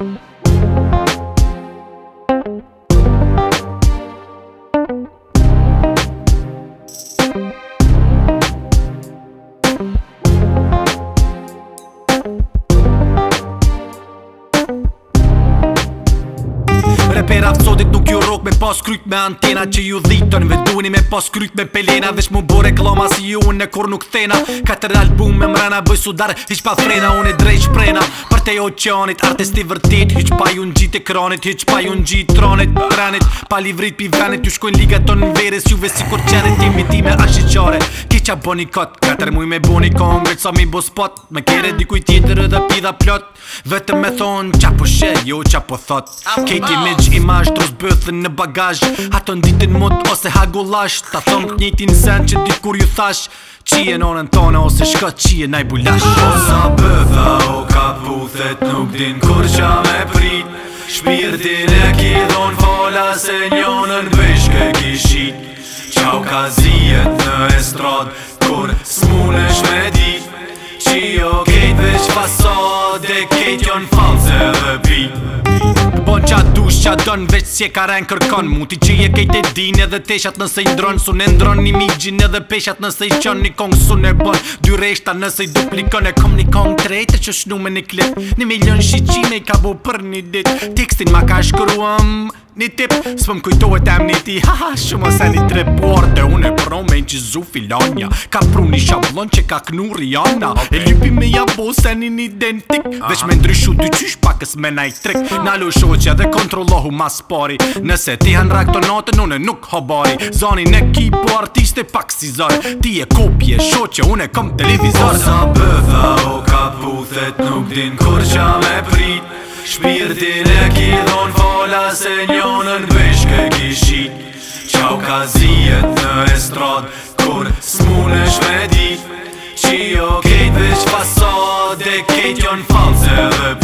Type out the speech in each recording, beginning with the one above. Bye. pas kryt me antena që ju dhiton Ve dueni me pas kryt me pelena Dhe shmu bu reklama si ju unë e kur nuk thena Katër album me mrena bëj sudar Hiq pa frena unë i drejq prena Për te oceanit artisti vërtit Hiq pa ju në gjit e kronit Hiq pa ju në gjit tronit Pranit pa livrit pi venit Ju shkojn liga ton në veres Juve si kur qenit Timi ti me ashtë qare Ki qa bo kot Katër muj me bo një sa mi bo spot Me kere di tjetër edhe pida plot Vetëm me thonë Qa po she, jo qa po thot Katie Mitch i mashtë Në bagaj angazh Haton ditin mut ose hagullash Ta thom të njëtin sen që kur ju thash Qie nonën tona ose shka qie i bulash Osa bëdha o ka puthet nuk din kur qa me prit Shpirtin e ki dhon fola se njonën bëshke kishit Qa u ka zijet në estrad kur s'munesh me dit Qio kejt veç fasad e kejt jon qa dën Veç si e ka rejnë kërkon Muti që je kejt e din edhe teshat nëse i dron Sun e ndron një migjin edhe peshat nëse i qon Një kong sun e bon Dy reshta nëse i duplikon E kom një kong trejtë që shnu me një klip Një milion shqime i ka bu për një dit Tekstin ma ka shkruam Një tip Së pëm kujtohet e amniti ha, shumë ose një trip Por dhe une gjizu filanja Ka pruni shablon që ka knu Rihanna okay. E lipi me ja bo se një një dentik ah. Vesh me ndryshu dy qysh pakës me ah. na i trik Nalu shoqja dhe kontrolohu mas pari Nëse ti hen rak tonate une nuk hobari Zoni në kipu po artiste pak si zare Ti e kopje shoqja une kom televizor Osa bëtha o kaputhet nuk din kur qa me prit Shpirtin e kidon fola se njonën bëshke kishit qau ka zijet në estrad Kur s'mune shme dit Qio kejt veç fasad E kejt jon falze dhe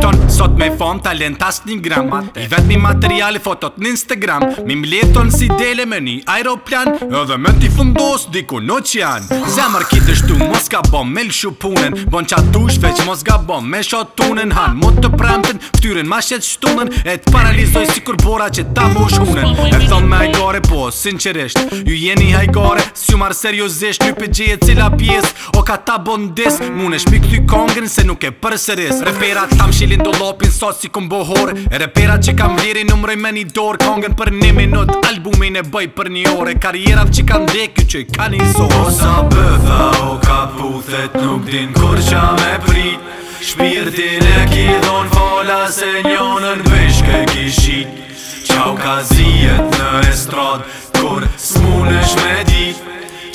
ton Sot me fon talent as një gram I vet mi materiale fotot në Instagram Mi mleton si dele me një aeroplan Edhe me ti fundos diku në qian Zemër kitë shtu mos ka bom me lëshu punen Bon qa tush veç mos ga bom me shotunen Han mu të premten, ftyren ma shet shtunen E t'paralizoj si kur bora që ta mu shunen E thon me hajgare po, sinqeresht Ju jeni hajgare, si ju marë seriosisht Ju pëgje e cila pjes, o ka ta bondis Mune shpik ty kongen se nuk e përseris Reperat tam shi stilin do lopin sot si kum bohore E Repera që kam vjeri numroj me një dorë Kongen për një minut, albumin e bëj për një ore Karjerat që kam dekju që i ka një zorë Osa bëtha o ka puthet nuk din kur qa me prit Shpirtin e ki dhon fola se njonën vishke kishit Qau ka zijet në estrad kur smunesh me dit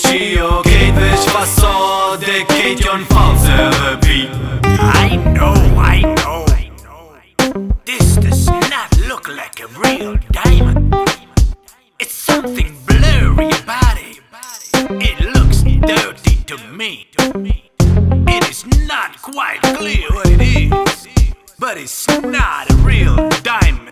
Qi jo kejt veç fasad e kejt jon falze dhe pi I know, I know dirty to me. It is not quite clear what it is, but it's not a real diamond.